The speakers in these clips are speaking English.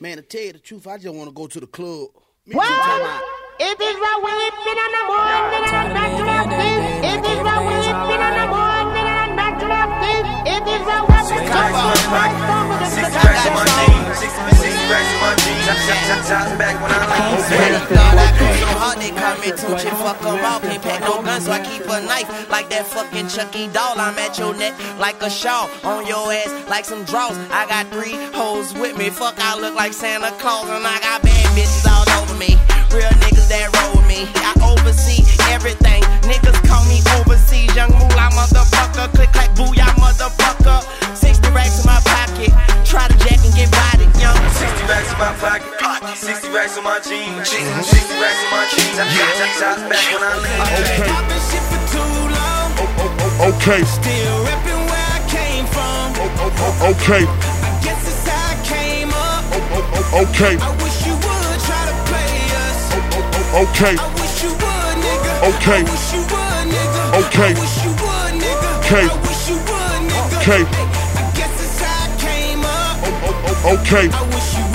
Man, to tell you the truth, I just want to go to the club. Me What? too, talking about- It is a they call me Tunechi. Fuck 'em all, can't pack no guns, so I keep a knife. Like that fucking Chucky doll, I'm at your neck like a shawl. On your ass like some draws. I got three hoes with me. Fuck, I look like Santa Claus, and I got bad bitches all over me. Real niggas that roll with me. I oversee everything. Niggas call me my pocket, 60 racks on my jeans, 60 racks on my jeans. Top, top, top, top back when I leave. I've been shit for too long. Oh, oh, oh, okay, Still repping where I came from. okay, I guess it's how I came up. okay, I wish you would try to play us. okay, I wish you would, nigga. Okay. I wish you would, nigga. Okay. I wish you would, nigga. Okay. I wish you would, nigga. Okay. I guess it's how I came up. okay, I wish you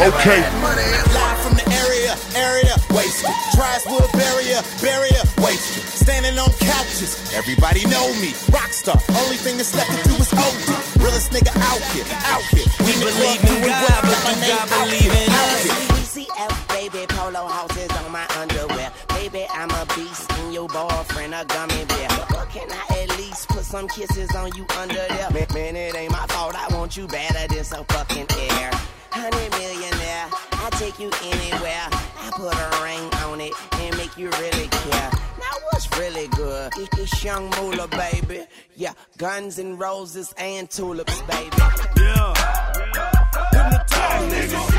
okay. Live from the area, area, wasted. Tribeswood barrier, barrier, wasted. Standing on couches, everybody know me. Rockstar, only thing that's left to do is OD. Realest nigga out here, out here. We believe in God, but do God believe in us? ECF, baby, polo houses on my underwear. Baby, I'm a beast and your boyfriend a gummy bear. But can I at least put some kisses on you under there? Man, man, it ain't my fault. I want you better than some fucking air. Hundred millionaire, I take you anywhere. I put a ring on it and make you really care. Now what's really good? It's young moolah, baby. Yeah, guns and roses and tulips, baby. Yeah. Hypnotize, yeah. nigga.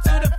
to the